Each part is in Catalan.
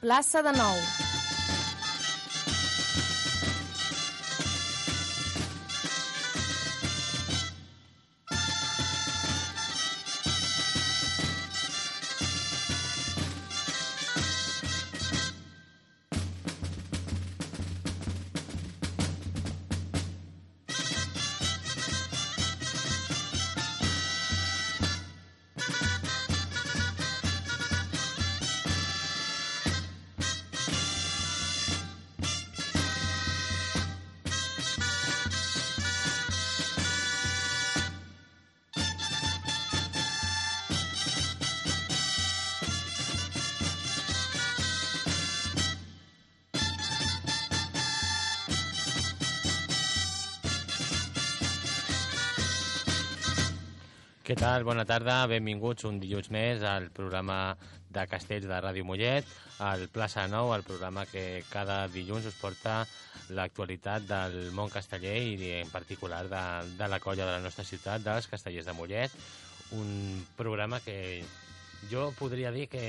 plaça de Nou. Què tal? Bona tarda, benvinguts un dilluns més al programa de Castells de Ràdio Mollet, al Plaça Nou, el programa que cada dilluns us porta l'actualitat del món casteller i en particular de, de la colla de la nostra ciutat, dels castellers de Mollet. Un programa que jo podria dir que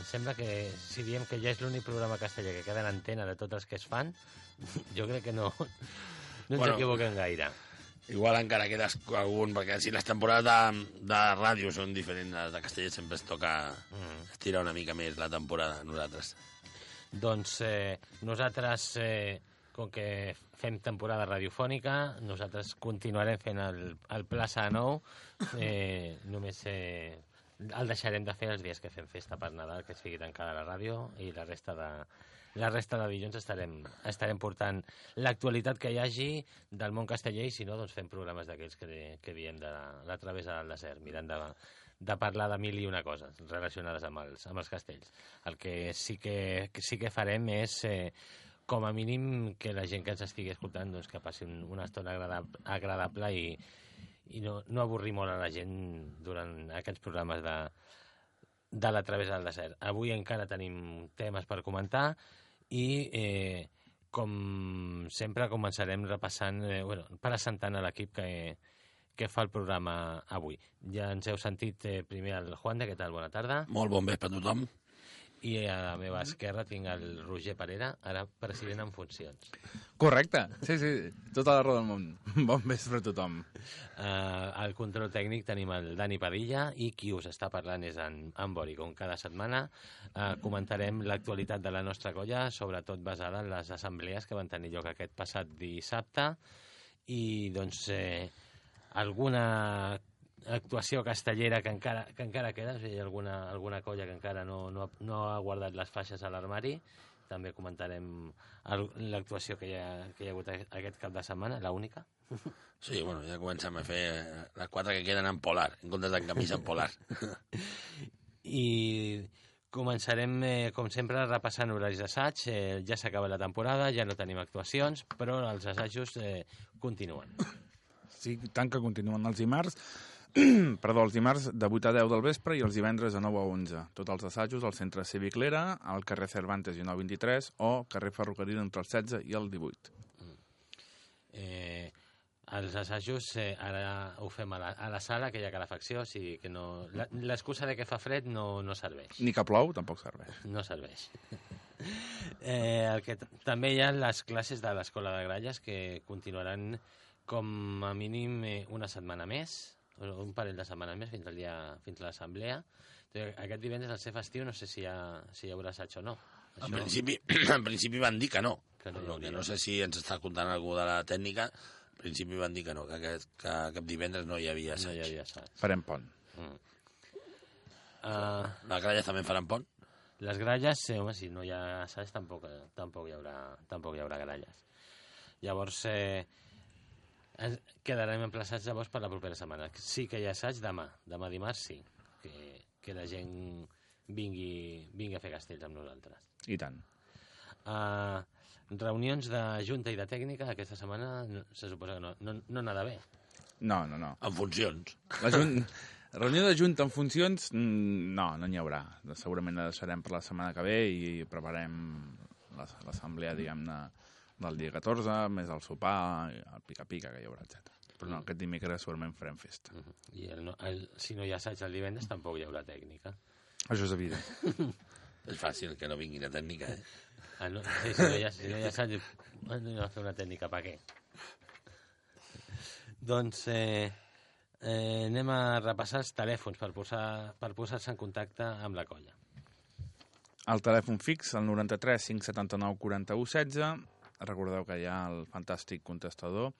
sembla que si diem que ja és l'únic programa casteller que queda en antena de tots els que es fan, jo crec que no, no ens Bueno, equivoquem gaire. Igual encara quedes algun, perquè si les temporades de, de ràdio són diferents, les de Castellet sempre es toca Mm. estirar una mica més la temporada, nosaltres. Doncs eh, nosaltres, eh, com que fem temporada radiofònica, nosaltres continuarem fent el, el Plaça Nou. Eh, només eh, el deixarem de fer els dies que fem festa per Nadal, que sigui tancada la ràdio, i la resta de, la resta de dilluns estarem, estarem portant l'actualitat que hi hagi del món casteller i si no, doncs fem programes d'aquells que, que diem de la travessa del desert, mirant de, de parlar de mil i una coses relacionades amb els, amb els castells. El que sí que, que sí que farem és, eh, com a mínim, que la gent que ens estigui escoltant doncs, que passi un, una estona agradable, agradable i, i no, no avorrir molt a la gent durant aquests programes de, de la travessa del desert. Avui encara tenim temes per comentar i eh, com sempre començarem repassant, eh, bueno, presentant a l'equip que, que fa el programa avui. Ja ens heu sentit eh, primer el Juan de, què tal? Bona tarda. Molt bon vespre a tothom. I a la meva esquerra tinc el Roger Parera, ara president en funcions. Correcte, sí, sí, tota la raó del món. Bon vespre a tothom. Uh, al control tècnic tenim el Dani Padilla i qui us està parlant és en, en Bori. Com cada setmana uh, comentarem l'actualitat de la nostra colla, sobretot basada en les assemblees que van tenir lloc aquest passat dissabte i doncs eh, alguna actuació castellera que encara, que encara queda, o sigui, alguna, alguna colla que encara no, no, ha- no ha guardat les faixes a l'armari. També comentarem l'actuació que, hi ha, que hi ha hagut aquest cap de setmana, la única. Sí, bueno, ja comencem a fer eh, les quatre que queden en polar, en comptes d'en camisa en polar. I començarem, eh, com sempre, repassant horaris d'assaig. Eh, ja s'acaba la temporada, ja no tenim actuacions, però els assajos eh, continuen. Sí, tant que continuen els dimarts, perdó, els dimarts de 8 a 10 del vespre i els divendres de 9 a 11. Tots els assajos al centre cívic Lera, al carrer Cervantes i 923 o carrer Ferrocarril entre el 16 i el 18. Eh, els assajos eh, ara ho fem a la, a la sala, que hi ha calefacció, o sigui que no... L'excusa de que fa fred no, no serveix. Ni que plou, tampoc serveix. No serveix. eh, el que també hi ha les classes de l'Escola de Gralles que continuaran com a mínim eh, una setmana més, un parell de setmanes més fins al dia fins a l'assemblea. Aquest divendres al ser festiu no sé si hi, ha, si hi haurà assaig o no. En principi, en principi van dir que no. Que no que no sé si ens està comptant algú de la tècnica. En principi van dir que no, que, aquest, que cap divendres no hi havia no assaig. hi havia assaig. Farem pont. Uh, Les gralles també faran pont? les gralles, eh, home, si no hi ha assaig tampoc, eh, tampoc, hi haurà, tampoc hi haurà gralles. Llavors, eh, ens quedarem emplaçats llavors per la propera setmana. Sí que hi ha assaig demà, demà dimarts sí, que, que la gent vingui, vingui a fer castells amb nosaltres. I tant. Uh, reunions de junta i de tècnica aquesta setmana no- se suposa que no, no, no n'ha d'haver. No, no, no. En funcions. La jun... reunió de junta en funcions, mm, no, no n'hi haurà. Segurament la deixarem per la setmana que ve i preparem l'as- l'assemblea, diguem-ne, del dia 14, més el sopar, el pica-pica que hi haurà, etc. Però no, aquest dimecres segurament farem festa. I el, no- el, si no hi ha assaig el divendres tampoc hi haurà tècnica. Això és evident. És fàcil que no vingui la tècnica, eh? Ah, no, sí, si no ja, si no ja saps, diu, bueno, anem a fer una tècnica, per què? Doncs eh, eh, anem a repassar els telèfons per posar- per posar-se en contacte amb la colla. El telèfon fix, el 93 579 41 16. Recordeu que hi ha el fantàstic contestador,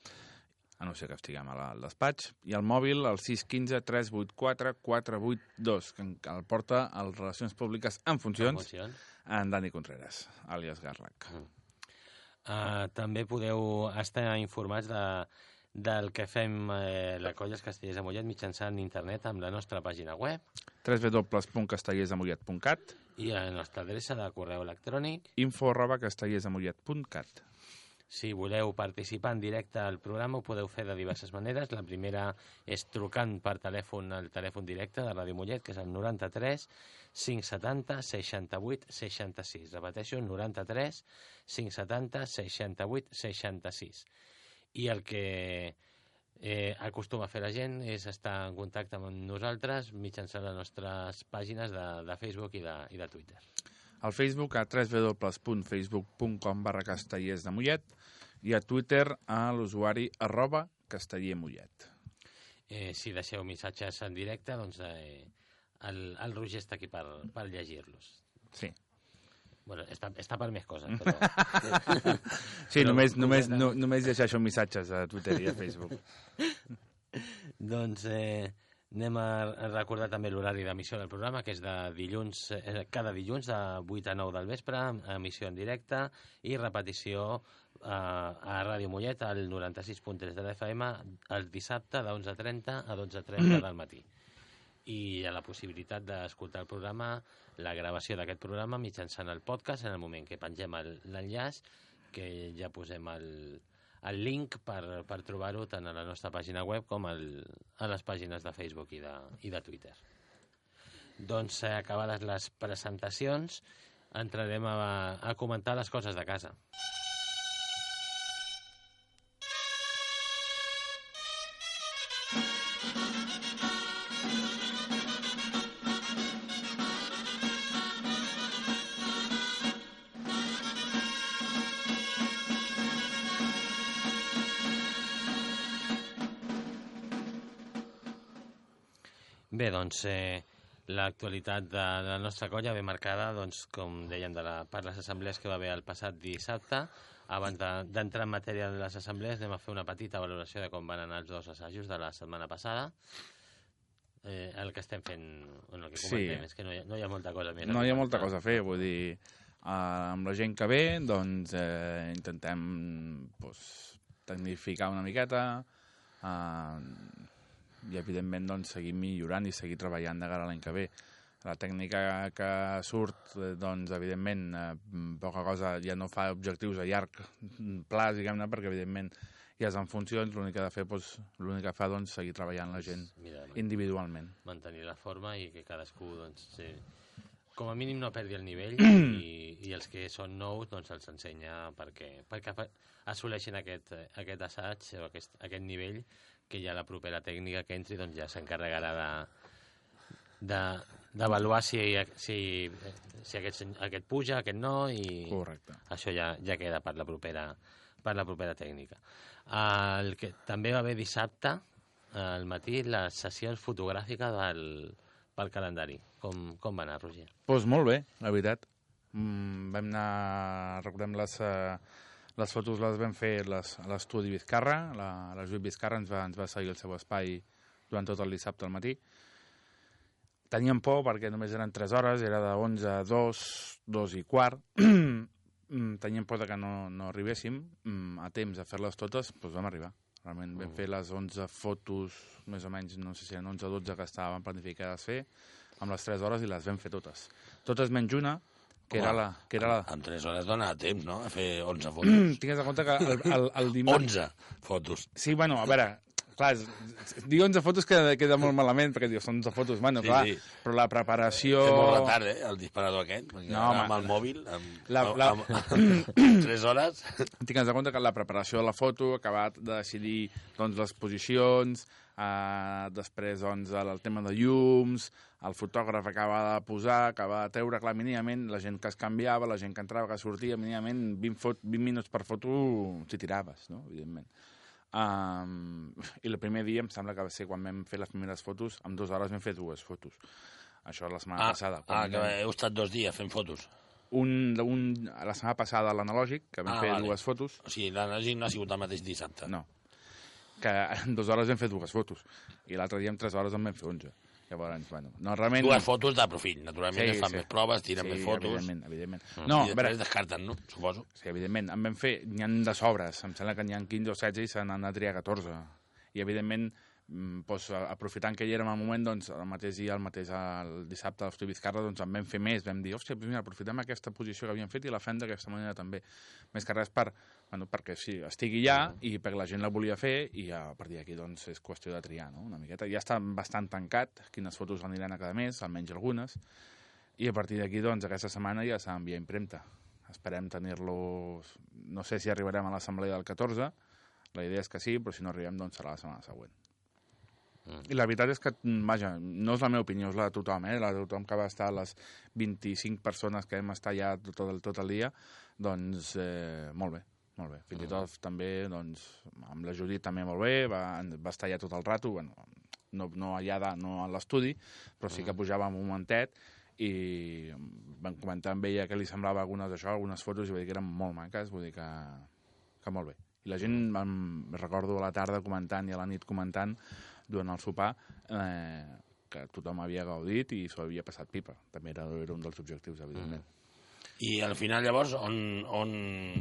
a no ser que estiguem al despatx. I el mòbil, el 615 384 482, que en- el porta als Relacions Públiques en funcions, Funcions. en Dani Contreras, àlies Garlac. Uh, també podeu estar informats de, del que fem eh, la colla Els Castellers de Mollet mitjançant internet amb la nostra pàgina web www.castellersdemollet.cat i la nostra adreça de correu electrònic. info arroba castellersdemollet.cat Si voleu participar en directe al programa ho podeu fer de diverses maneres. La primera és trucant per telèfon al telèfon directe de Ràdio Mollet, que és el 93 570 68 66. Repeteixo, 93 570 68 66. I el que eh, acostuma a fer la gent és estar en contacte amb nosaltres mitjançant les nostres pàgines de, de Facebook i de, i de Twitter. al Facebook a www.facebook.com barra castellers de Mollet i a Twitter a l'usuari arroba castellermollet. Eh, si deixeu missatges en directe, doncs eh, el, el Roger està aquí per, per llegir-los. Sí, Bueno, està, està per més coses, però... sí Però només, només, no, només llegeixo missatges a Twitter i a Facebook. doncs eh, anem a a recordar també l'horari d'emissió del programa, que és de dilluns, eh, cada dilluns de 8 a 9 del vespre, emissió en directe i repetició eh, a Ràdio Mollet al 96.3 de l'FM el dissabte de 11.30 a 12.30 del matí. I hi ha la possibilitat d'escoltar el programa, la gravació d'aquest programa mitjançant el podcast en el moment que pengem l'enllaç, que ja posem el, el link per, per trobar-ho tant a la nostra pàgina web com el, a les pàgines de Facebook i de, i de Twitter. Doncs eh, acabades les presentacions, entrarem a, a comentar les coses de casa. Doncs, eh, l'actualitat de, de la nostra colla ve marcada, doncs, com dèiem, de la, per les assemblees que va haver el passat dissabte. Abans de- d'entrar en matèria de les assemblees, anem a fer una petita valoració de com van anar els dos assajos de la setmana passada. Eh, el que estem fent, bueno, el que Sí. comentem, és que no hi, ha, no hi ha molta cosa més. No hi ha molta cosa a fer, vull dir, eh, amb la gent que ve, doncs eh, intentem pues, tecnificar una miqueta eh, i, evidentment, doncs, seguir millorant i seguir treballant de cara a l'any que ve. La tècnica que surt, eh, doncs, evidentment, eh, poca cosa, ja no fa objectius a llarg pla, diguem-ne, perquè, evidentment, ja és en funcions, l'únic que ha de fer, doncs, l'únic que fa, doncs, seguir treballant la gent Mira, individualment. mantenir la forma i que cadascú, doncs, sí, com a mínim no perdi el nivell i, i els que són nous, doncs, els ensenya perquè, perquè assoleixin aquest, aquest assaig o aquest, aquest nivell que ja la propera tècnica que entri doncs, ja s'encarregarà de de- d'avaluar si, si, si aquest, aquest puja, aquest no, i Correcte. això ja, ja queda per la propera, per la propera tècnica. El que també va haver dissabte, al matí, la sessió fotogràfica del, pel calendari. Com, com va anar, Roger? Doncs pues molt bé, la veritat. Mm, vam anar, recordem les, uh, les fotos les vam fer a l'estudi Vizcarra, la, la Judit Vizcarra ens va, ens va seguir el seu espai durant tot el dissabte al matí. Teníem por perquè només eren 3 hores, era de 11 a 2, 2 i quart. Mm, Teníem por de que no, no arribéssim mm, a temps a fer-les totes, doncs vam arribar. Realment vam fer les 11 fotos, més o menys, no sé si eren 11 o 12 que estaven planificades fer, amb les 3 hores i les vam fer totes. Totes menys una, que era la... Que era la... En 3 hores dona temps, no?, a fer 11 fotos. Tingues en compte que el, el, el dimarts... 11 fotos. Sí, bueno, a veure, clar, dir 11 fotos queda, queda molt malament, perquè dius, són 11 fotos, bueno, Sí, clar, sí. però la preparació... Té molt retard, eh, el disparador aquest. No, home. amb el mòbil, amb, La- amb, la- amb, amb 3 hores... Tingues en compte que la preparació de la foto, acabat de decidir doncs, les posicions, eh, després doncs, el, el tema de llums, el fotògraf acaba de posar, acaba de treure, clar, mínimament, la gent que es canviava, la gent que entrava, que sortia, mínimament 20, fot 20 minuts per foto si tiraves, no?, evidentment. Um, I el primer dia em sembla que va ser quan vam fer les primeres fotos, en dues hores vam fer dues fotos. Això la setmana Ah, passada. ah, que vam- heu estat dos dies fent fotos. un, un, la setmana passada l'analògic, que vam Ah, fer vale. dues fotos, O sigui, l'anàlisi no ha sigut el mateix dissabte. no. Que en dues hores vam fer dues fotos. I l'altre dia en tres hores en vam fer onze. Llavors, bueno, no, realment... Dues fotos de profit. Naturalment Sí, es fan sí. més proves, tiren sí, més fotos. evidentment, evidentment. Mm. No, I després veure, descarten, no? Suposo. sí, evidentment, en vam fer, n'hi ha de sobres, em sembla que n'hi ha 15 o 16 i se n'han de triar 14. I, evidentment, doncs, aprofitant que hi érem al moment, doncs, el mateix dia, el mateix el dissabte a l'Estudi Vizcarra, doncs en vam fer més, vam dir, hòstia, mira, aprofitem aquesta posició que havíem fet i la fem d'aquesta manera també. Més que res per, bueno, perquè sí, estigui ja i perquè la gent la volia fer i a partir d'aquí doncs, és qüestió de triar, no? una miqueta. Ja està bastant tancat quines fotos aniran a cada mes, almenys algunes, i a partir d'aquí, doncs, aquesta setmana ja s'ha enviat impremta. Esperem tenir-los... No sé si arribarem a l'assemblea del 14, la idea és que sí, però si no arribem, doncs serà la setmana següent. I la veritat és que, mm, vaja, no és la meva opinió, és la de tothom, eh? la de tothom que va estar, les 25 persones que hem estat ja tot el, tot el dia, doncs eh, molt bé, molt bé. Fins i tot també, doncs, amb la Judit també molt bé, va, va estar ja tot el rato, bueno, no, no allà, de, no a l'estudi, però sí que pujava un momentet i vam comentar amb ella que li semblava algunes d'això, algunes fotos, i va dir que eren molt maques, vull dir que, que molt bé. I la gent, em recordo a la tarda comentant i a la nit comentant, durant el sopar, eh, que tothom havia gaudit i s'ho havia passat pipa. També era, era un dels objectius, evidentment. I al final, llavors, on, on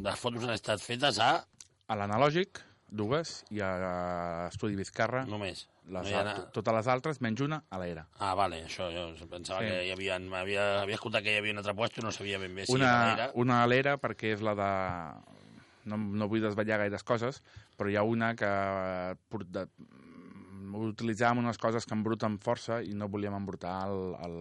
les fotos han estat fetes a... A l'analògic, dues, i a l'estudi Vizcarra, Només. les, no ha totes les altres, menys una, a l'era. Ah, vale, això, jo pensava Sí. que hi havia, havia, havia escoltat que hi havia un altre puesto i no sabia ben bé si una, era. una a l'era, perquè és la de... No, no vull desvetllar gaires coses, però hi ha una que de, utilitzàvem unes coses que embruten força i no volíem embrutar el, el,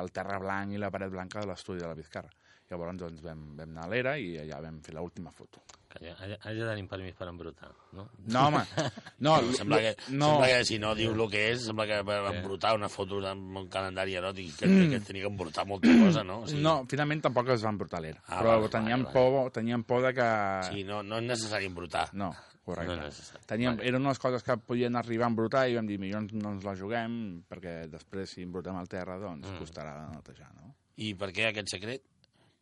el terra blanc i la paret blanca de l'estudi de la Vizcarra. Llavors doncs, vam, vam anar a l'era i allà vam fer l'última foto. Calla, allà, allà tenim permís per embrutar, no? No, home, no, Sembla que, no, sembla que si no diu el que és, sembla que per embrutar una foto amb un calendari eròtic que, que tenia que embrutar molta cosa, no? O sigui, no, finalment tampoc es va embrutar l'era, Ah, però vale, teníem, vale, vale. por, teníem por de que... sí, no, no és necessari embrutar. No, correcte. No és necessari. Teníem, eren unes coses que podien arribar a embrutar i vam dir, millor no ens la juguem, perquè després si embrutem al terra, doncs Mm. costarà netejar, no? I per què aquest secret?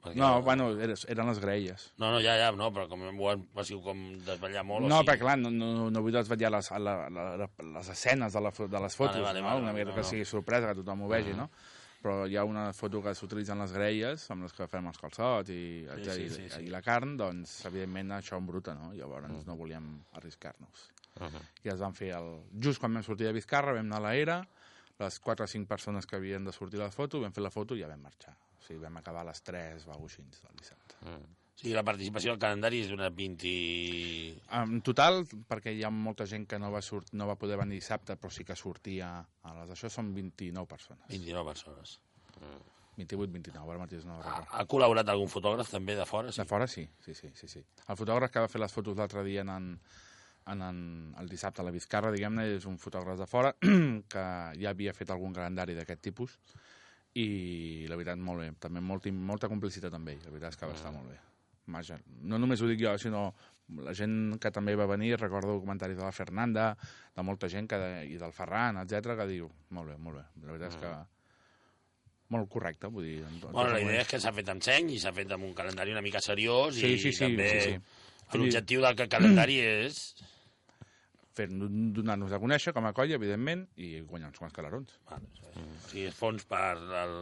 Perquè No, bueno, eren, eren les graelles. No, no, ja, ja, no, però com ho passiu com desvetllar molt... No, o sigui... perquè clar, no, no, no vull desvetllar les, la, la, les escenes de, la, de les fotos, vale, no? vale, una vale, mica no, que no. sigui sorpresa, que tothom ho vegi, no? Però hi ha una foto que s'utilitzen les graelles, amb les que fem els calçots i, Sí, sí, i, sí, sí. i la carn, doncs, evidentment, això embruta, no? Llavors no volíem arriscar-nos. Uh -huh. i es van fer el... just quan vam sortir de Vizcarra vam anar a l'era les 4 o 5 persones que havien de sortir a la foto vam fer la foto i ja vam marxar sigui, vam acabar a les 3 o alguna cosa així del dissabte Mm. O sigui, la participació al calendari és d'una 20... en total, perquè hi ha molta gent que no va, sort, no va poder venir dissabte però sí que sortia a les... això són 29 persones 29 persones. 28, 29, ara mateix no Ha, ha col·laborat algun fotògraf també de fora? Sí? de fora sí, sí, sí, sí, sí. el fotògraf que va fer les fotos l'altre dia en, en, en, en, el dissabte a la Vizcarra, diguem-ne, és un fotògraf de fora que ja havia fet algun calendari d'aquest tipus i la veritat molt bé, també molt, molta complicitat amb ell, la veritat és que va estar molt bé. Vaja, no només ho dic jo, sinó la gent que també va venir, recordo comentaris de la Fernanda, de molta gent que, i del Ferran, etc que diu, molt bé, molt bé, la veritat és que molt correcte, vull dir... En, en Bueno, la idea és que s'ha fet amb seny i s'ha fet amb un calendari una mica seriós Sí, i sí, sí, també sí, sí. l'objectiu del calendari és... donar-nos a conèixer com a colla, evidentment, i guanyar uns quants calarons. Vale, o sigui, és fons per, el,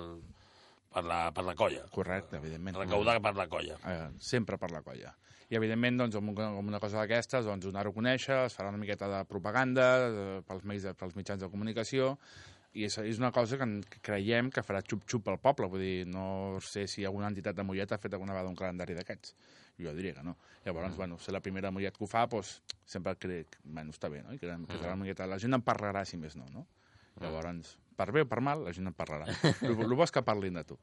per, la, per la colla. Correcte, evidentment. Recaudar per la colla. Eh, sempre per la colla. I, evidentment, doncs, amb, un- amb una cosa d'aquestes, doncs, donar-ho a conèixer, es farà una miqueta de propaganda eh, pels, meis, pels mitjans de comunicació i és, és una cosa que, creiem que farà xup-xup al poble. Vull dir, no sé si alguna entitat de Mollet ha fet alguna vegada un calendari d'aquests. Jo diria que no. Llavors, mm. bueno, ser la primera Mollet que ho fa, doncs, sempre crec, bueno, està bé, no? I que, que la, Mollet, la gent en parlarà, si més no, no? Llavors, per bé o per mal, la gent en parlarà. el, el bo és que parlin de tu.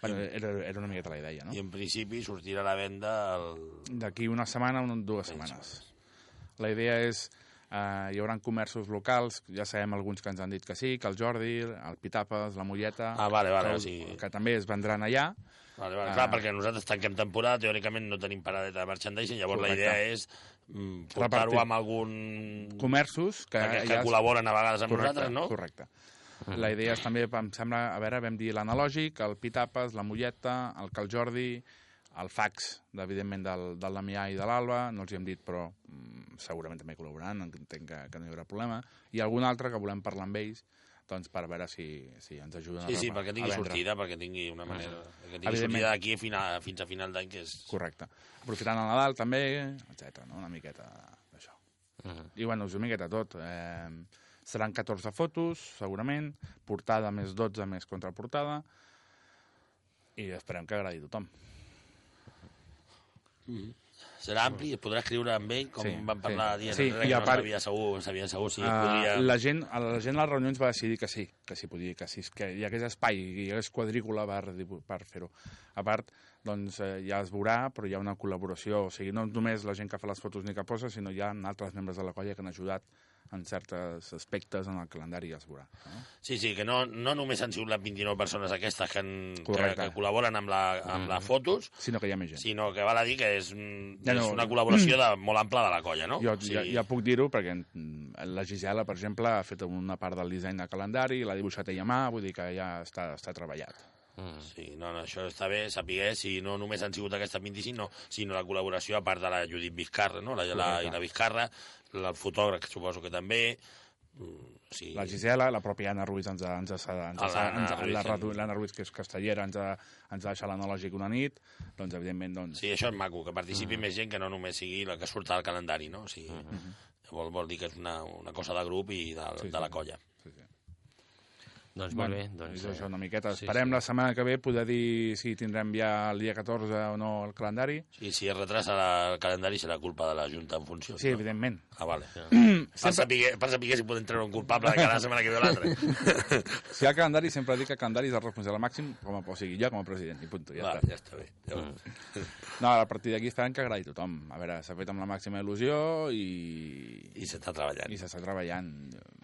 Bueno, era, era una miqueta la idea, no? I en principi sortirà a la venda el... D'aquí una setmana o dues setmanes. La idea és... Uh, hi haurà comerços locals, ja sabem alguns que ens han dit que sí, que el Jordi, el Pitapes, la Molleta... Ah, vale, vale, que, o sigui- que també es vendran allà. Vale, vale, Ah. clar, perquè nosaltres tanquem temporada, teòricament no tenim paradeta de merchandising, llavors Correcte. la idea és mm, portar-ho amb algun... Comerços que, que, que ja col·laboren a vegades amb correcte, nosaltres, no? Correcte. La idea és també, em sembla, a veure, vam dir l'analògic, el Pitapes, la Molleta, el Cal Jordi, el fax, evidentment, del, del Damià i de l'Alba, no els hi hem dit, però mm, segurament també col·laboraran, entenc que, que no hi haurà problema, i algun altre que volem parlar amb ells, doncs per veure si, si ens ajuden Sí, a, sí, repa- perquè a tingui sortida, perquè tingui una manera... Que tingui sortida d'aquí final, fins a final d'any, que és... Correcte. Aprofitant el Nadal també, etc. no? una miqueta d'això. Mhm. I bueno, és una miqueta tot. Eh, seran 14 fotos, segurament, portada més 12 més contraportada, i esperem que agradi a tothom. Serà ampli, es podrà escriure amb ell, com Sí, vam parlar sí. dient Sí, enrere, i a no part- sabia segur, sabia segur si Uh, podria... la, gent, la gent a les reunions va decidir que sí, que sí podia, que sí, que hi hagués espai, que hi hagués quadrícula per, per fer-ho. A part, doncs, eh, ja es veurà, però hi ha una col·laboració, o sigui, no només la gent que fa les fotos ni que posa, sinó hi ha altres membres de la colla que han ajudat en certs aspectes en el calendari, ja es veurà. No? Sí, sí, que no, no només han sigut les 29 persones aquestes que, han, que, Correcte. que col·laboren amb, la, amb les fotos, Sinó que hi ha més gent. sinó que val a dir que és, mm, Ja no- és una col·laboració de, molt ampla de la colla, no? Jo O sigui, ja, ja puc dir-ho perquè mm, la Gisela, per exemple, ha fet una part del disseny de calendari, l'ha dibuixat ella a mà, vull dir que ja està, està treballat. Mm. Sí, no, no, això està bé, saber si no només han sigut aquestes 25, no, sinó la col·laboració a part de la Judit Vizcarra, no? la, la, i la Vizcarra, el fotògraf, suposo que també... Mm, Sí. La Gisela, la pròpia Anna Ruiz ens ha, ens ha, ens ha, ens ha, L'Anna ens ha, Ruiz, la. Radu- l'Anna Ruiz, que és castellera, ens ha, ens ha deixat l'analògic una nit, doncs, evidentment, doncs, Sí, això és maco, que participi més gent que no només sigui la que surt al calendari, no? O sigui, vol, vol dir que és una, una cosa de grup i de, Sí, de la colla. sí. Doncs molt bé. és Doncs, això una miqueta. sí, Esperem sí. la setmana que ve poder dir si tindrem ja el dia 14 o no el calendari. I si es retrasa la- el calendari serà culpa de la Junta en funció. Sí, no? evidentment. Ah, vale. Per saber, per saber si podem treure un culpable de cada setmana que ve l'altre. Si hi ha calendari, sempre dic que el calendari és el responsable màxim, com a, o sigui, jo com a president, i punt. Ja Va, està. ja està bé. Ja mm. No, a partir d'aquí esperem que agradi tothom. A veure, s'ha fet amb la màxima il·lusió i, I s'està treballant. i s'està treballant.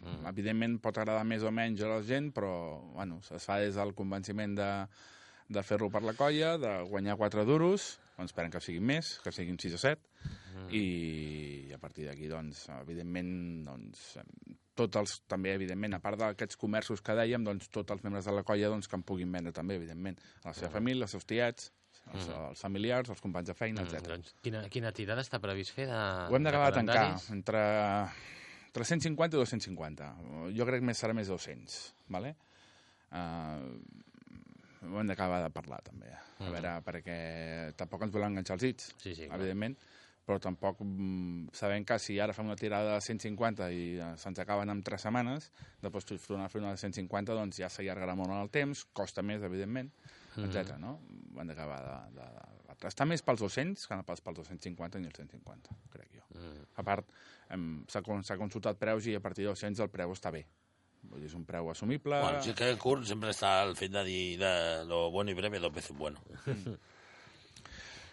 Mm. Evidentment pot agradar més o menys a la gent, però bueno, es fa des del convenciment de, de fer-lo per la colla, de guanyar quatre duros, doncs esperem que siguin més, que siguin 6 o 7, mm. i a partir d'aquí, doncs, evidentment, doncs, tots els, també, evidentment, a part d'aquests comerços que dèiem, doncs, tots els membres de la colla doncs, que en puguin vendre també, evidentment, a la seva família, els seus tiets, els, els familiars, els companys de feina, mm, etc. doncs, quina, quina tirada està previst fer de Ho hem d'acabar de tancar calendaris? entre, entre 150 i 250. Jo crec que més serà més 200, ¿vale? Uh, ho hem d'acabar de parlar, també. A veure, perquè tampoc ens volen enganxar els dits, Sí, sí, clar. evidentment, però tampoc mm, sabem que si ara fem una tirada de 150 i eh, se'ns acaben en 3 setmanes, després tornar a fer una de 150, doncs ja s'allargarà molt en el temps, costa més, evidentment, etc. no? Ho hem d'acabar de, de, de, Està més pels 200 que no pas pels 250 ni els 150, crec jo. Mm. A part, s'ha con- s'ha consultat preus i a partir de 200 el preu està bé. Vull dir, és un preu assumible. Bueno, si és que curt sempre està el fet de dir de lo bueno i breve dos veces bueno.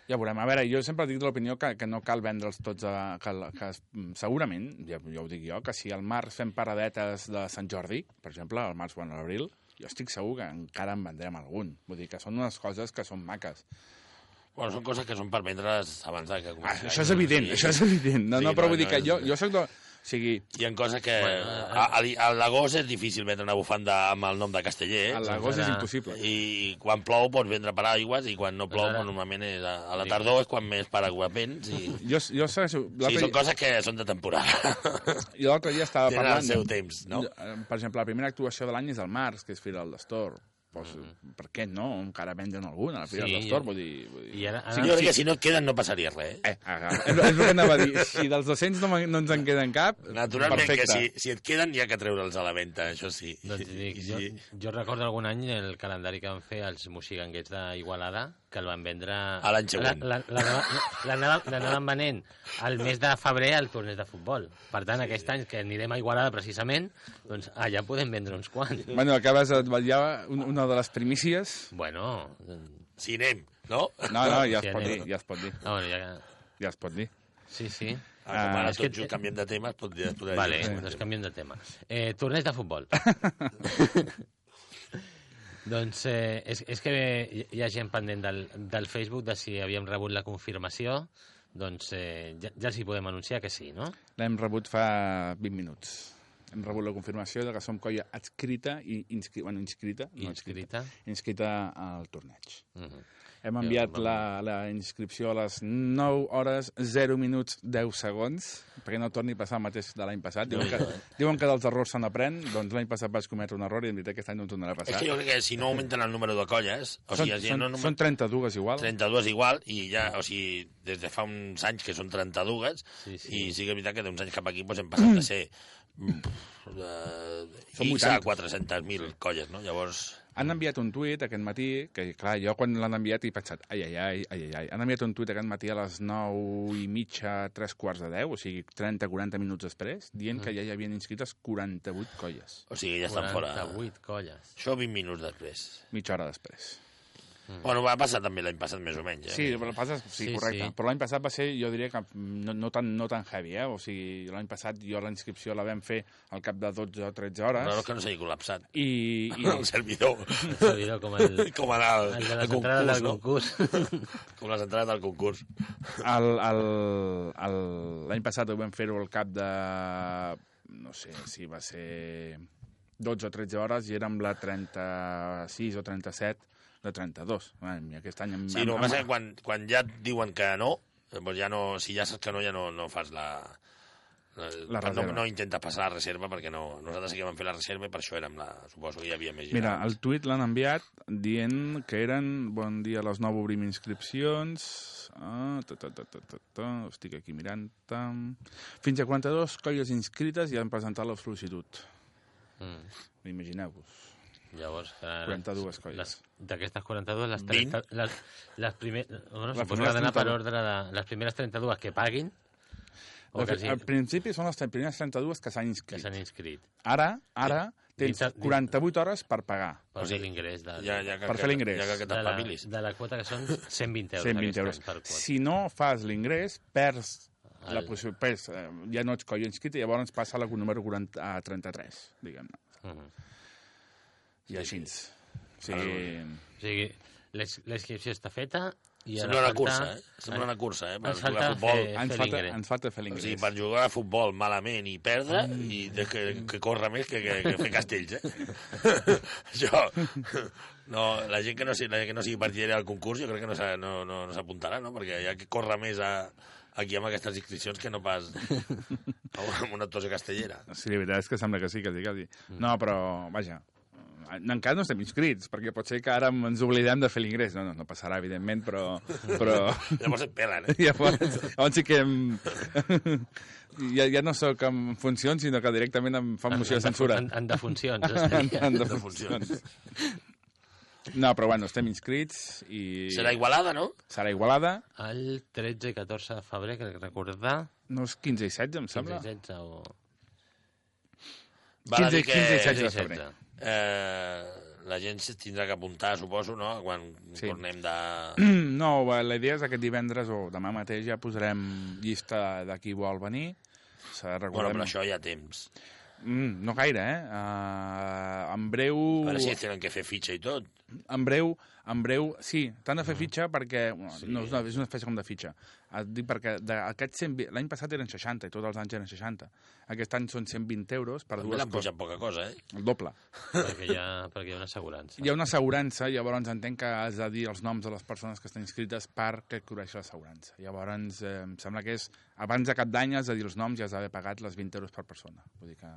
Ja veurem. A veure, jo sempre dic de l'opinió que, que no cal vendre'ls tots a... Que, que, mm, segurament, ja, ja ho dic jo, que si al març fem paradetes de Sant Jordi, per exemple, al març o a l'abril, jo estic segur que encara en vendrem algun. Vull dir que són unes coses que són maques. Bueno, són coses que són per vendre's abans de que Ah, comenci. això és evident, Sí. això és evident. No, Sí, no, però no, vull dir no, que jo, jo soc de... O sigui, Hi ha coses que... Bueno, a, a, a l'agost és difícil vendre una bufanda amb el nom de Casteller, a eh? l'agost és impossible. i quan plou pots vendre paraigües i quan no plou Ara- normalment és a, a la tardor és quan més paraigües vens i... Jo, jo segueixo... Sí, són coses que són de temporada. I l'altre dia estava Tenen el parlant... seu temps, no? Eh, Per exemple, la primera actuació de l'any és al març, que és Fira del Destor. Pues, Per què no? Encara venden algun a la Fira Sí, del Store, vull dir... Vull dir... I ara, Sí, ara jo crec que si no et queden no passaria res. Eh? Eh, aga, és, el que anava a dir. Si dels 200 no, no ens en queden cap, Naturalment perfecte. que si, si et queden hi ha que treure'ls a la venda, això sí. Doncs dic, I jo, sí. jo recordo algun any el calendari que van fer els moxiganguets d'Igualada, que el van vendre... A l'any següent. La- la- la- L'anaven l'anaven venent al mes de febrer al torneig de futbol. Per tant, aquest any que anirem a Igualada precisament, doncs allà podem vendre uns quants. Bueno, acabes de vetllar un- una de les primícies. Bueno, Si anem, no? No, no, ja Sí, es pot anem. dir, ja es pot dir. ah, bueno, ja... Ja es pot dir. Sí, sí. Ah, com ara és que- tot just canviem de tema, es pot dir... Vale, dir. doncs canviem de tema. Eh, torneig de futbol. doncs eh, és, és que hi ha gent pendent del, del Facebook de si havíem rebut la confirmació, doncs eh, ja, ja els hi podem anunciar que sí, no? L'hem rebut fa 20 minuts. Hem rebut la confirmació de que som colla adscrita i inscri... bueno, inscrita, no Inscrita. inscrita al torneig. Uh -huh. Hem enviat la, la inscripció a les 9 hores 0 minuts 10 segons, perquè no torni a passar el mateix de l'any passat. Diuen que, diuen que dels errors se n'aprèn, doncs l'any passat vaig cometre un error i en veritat aquest any no em tornarà a És passar. que jo crec que si no augmenten el número de colles, o són, sigui, si són, no, són 32 igual. 32 igual, i ja, o sigui, des de fa uns anys que són 32, Sí, sí. i sí que és veritat que d'uns anys cap aquí doncs, hem passat de ser mm, de, Són X a 80. 400.000 colles, no? Llavors, Han enviat un tuit aquest matí, que clar, jo quan l'han enviat he pensat, ai, ai, ai, ai, ai, ai. Han enviat un tuit aquest matí a les 9 i mitja, 3 quarts de 10, o sigui, 30-40 minuts després, dient que ja hi havien inscrites 48 colles, o sigui, ja estan fora. 48 colles. Això 20 minuts després. mitja hora després. Bueno, va passar també l'any passat, més o menys. Eh? Sí, però el és, sí, Sí, correcte. sí. Però l'any passat va ser, jo diria que no, no, tan, no tan heavy, eh? O sigui, l'any passat jo la inscripció la vam fer al cap de 12 o 13 hores. Raro que no s'hagi col·lapsat. I, i El servidor. Això dirà com el, com al, el de al les entrades del no? concurs. Com les entrades del concurs. el- el- el- l'any passat ho vam fer-ho al cap de... No sé si va ser 12 o 13 hores i érem la 36 o 37 de 32. Bueno, aquest any... Hem, Sí, no, el que passa que quan, quan ja et diuen que no, doncs ja no, si ja saps que no, ja no, no fas la... La, La no, no intentes passar la reserva perquè no, nosaltres sí que vam fer la reserva i per això érem la... Suposo que hi havia més gent. Mira, el tuit l'han enviat dient que eren bon dia a les 9 obrim inscripcions ah, ta, ta, ta, ta, ta, ta, estic aquí mirant tam. fins a 42 colles inscrites i han presentat la sol·licitud Mm. imagineu-vos Llavors, eh, 42 colles. les- D'aquestes 42, les, 20. 30, les, les primeres... Bueno, Les suposo que primeres ha d'anar per 32. ordre de... Les primeres 32 que paguin o que, fet, al principi són les primeres 32 que s'han que inscrit s'han inscrit ara, ara tens Dintre- dintre- 48 hores per pagar per O fer l'ingrés de, Ja, ja que, per fer l'ingrés. Ja que, que de, la, de la quota que són 120 euros. 120 aquest euros. per quota. Si no fas l'ingrés, perds la El- possibilitat, perds, eh, ja no ets colla inscrit i llavors passa a la número 40, a 33, diguem-ne. Mhm. I així. Sí, O sigui, l'ins- la inscripció està feta i Sembla una cursa, falta- eh? Sembla una cursa, eh? Per Ens jugar falta a futbol. fer- ens, falta, l'ingrés. ens falta fer O sigui, l'ingrés. per jugar a futbol malament i perdre, i de que, que corre més que, que, que fer castells, eh? Això... No, la gent que no, sigui- la gent que no sigui partidària del concurs jo crec que no s'ha- no, no, no s'apuntarà, no? Perquè hi ha que corre més a, aquí amb aquestes inscripcions que no pas amb una actuació castellera. Sí, la veritat és que sembla que sí, quasi, quasi. No, però, vaja, encara no estem inscrits, perquè pot ser que ara ens oblidem de fer l'ingrés. No, no, no passarà, evidentment, però... però... Llavors et pelen, eh? Llavors, llavors sí que em... ja, ja no sóc en funcions, sinó que directament em fan moció de censura. En, en defuncions. En, estaria. en De defuncions. No, però bueno, estem inscrits i... Serà Igualada, no? Serà Igualada. El 13 i 14 de febrer, crec recordar, No és 15 i 16, em 15 sembla. i 16 o... Val a 15 dir que 15 i 16 de 16 i febrer. 16. eh, la gent tindrà que apuntar, suposo, no? Quan Sí. tornem de... No, la idea és que aquest divendres o demà mateix ja posarem llista de qui vol venir. De Bueno, però això hi ha temps. Mm, no gaire, eh? Uh, en breu... A veure si tenen que fer fitxa i tot. En breu, en breu, sí, t'han de fer fitxa perquè... Bueno, Sí. No, és una, és una espècie com de fitxa. Et dic perquè d'aquests 120... L'any passat eren 60 i tots els anys eren 60. Aquest any són 120 euros per També dues coses. pujat poca cosa, eh? El doble. perquè, hi ha, perquè hi ha una assegurança. Hi ha una assegurança, llavors entenc que has de dir els noms de les persones que estan inscrites perquè cobreix l'assegurança. Llavors, eh, em sembla que és... Abans de cap d'any has de dir els noms i has d'haver pagat les 20 euros per persona. Vull dir que...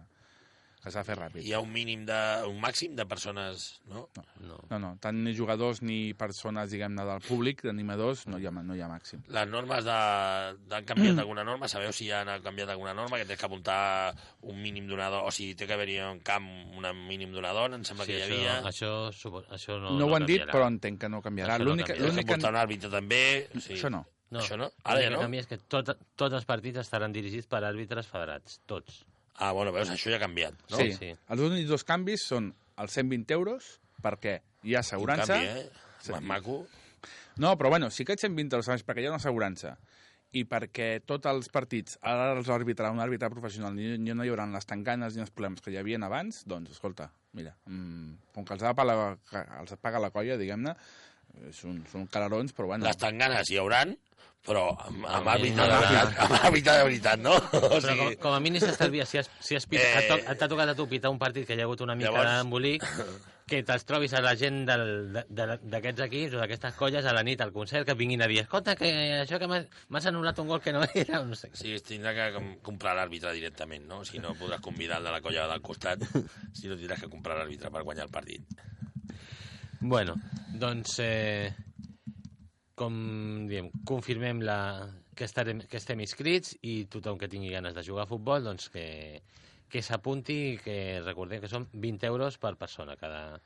que s'ha de fer ràpid. Hi ha un mínim de... un màxim de persones, no? No. No, no, tant ni jugadors ni persones, diguem-ne, del públic, d'animadors, no, hi ha, no hi ha màxim. Les normes de... han canviat alguna norma? Sabeu si han canviat alguna norma? Que tens que apuntar un mínim donador, o sigui, té que haver-hi un camp un mínim donador, em sembla Sí, que hi això, havia... això, supo- això no, No, ho han dit, canviarà. però entenc que no canviarà. Això no que apuntar un àrbitre també... Sí. Això no. No, Això no? Ara ja no? canvi és que tot, tots els partits estaran dirigits per àrbitres federats, tots. Ah, bueno, veus, això ja ha canviat, no? Sí. Sí. Els únics dos canvis són els 120 euros, perquè hi ha Quin assegurança... canvi, eh? Sí. Maco. No, però bueno, sí que ets 120 euros, saps? perquè hi ha una assegurança i perquè tots els partits ara els arbitrarà un àrbitre professional i no hi haurà les tancanes ni els problemes que hi havia abans, doncs, escolta, mira, mmm, com que els, ha paga, els paga la colla, diguem-ne, són, són calarons, però bueno... Les tanganes hi hauran, però amb, amb Amb àrbitre de veritat, amb àrbitre de veritat, no? O Però com, sigui, com a mínim s'estalvia, si has, si has pit, Eh. eh... t'ha t'ha tocat a tu pitar un partit que hi ha hagut una mica Llavors- d'embolic, que te'ls trobis a la gent del- de- de- d'aquests equips o d'aquestes colles a la nit al concert que vinguin a dir escolta, que això que m'has anul·lat un gol que no era, no sé. sí, tindrà que com- comprar l'àrbitre directament, no? Si no podràs convidar el de la colla del costat, si no tindràs que comprar l'àrbitre per guanyar el partit. Bueno, doncs, eh, com diem, confirmem la, que, estarem, que estem inscrits i tothom que tingui ganes de jugar a futbol, doncs que, que s'apunti i que recordem que són 20 euros per persona, cada,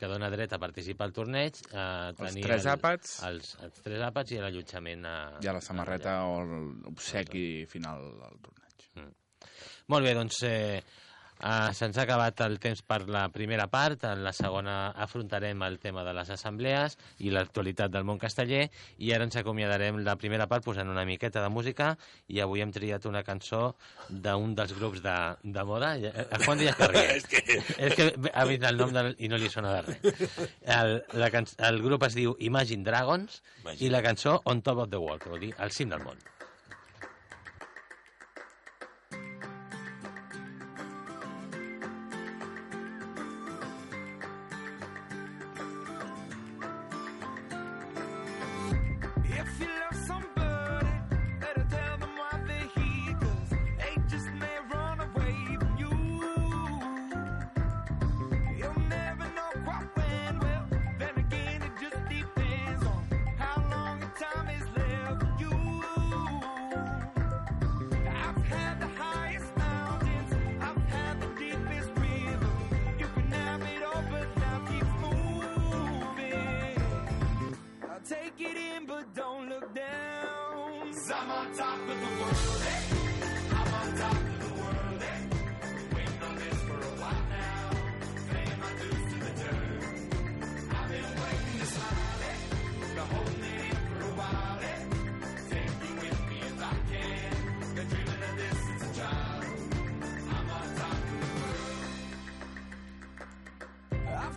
que dona dret a participar al torneig, a Els tenir tres àpats. els, els tres àpats i l'allotjament a... Hi ha la samarreta o l'obsequi final del torneig. Molt bé, doncs eh, eh, se'ns ha acabat el temps per la primera part. En la segona afrontarem el tema de les assemblees i l'actualitat del món casteller i ara ens acomiadarem la primera part posant una miqueta de música i avui hem triat una cançó d'un dels grups de, de moda. Eh, El Juan Díaz Carrier. És que... És que ha vist el nom del, i no li sona de res. El, la can... el grup es diu Imagine Dragons Imagine. i la cançó On Top of the World, que vol dir al cim del món.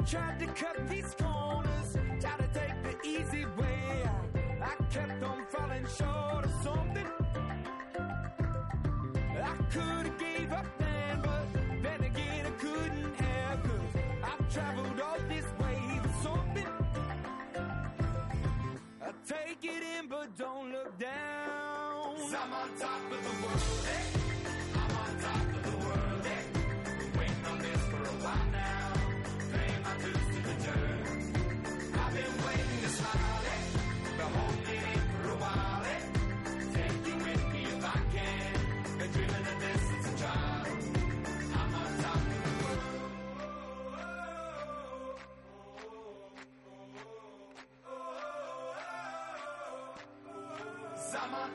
Tried to cut these corners, tried to take the easy way. I kept on falling short of something. I could have gave up then, but then again I couldn't have, cause I've traveled all this way for something. I take it in, but don't look down. Cause I'm on top of the world, hey.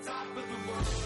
top of the world.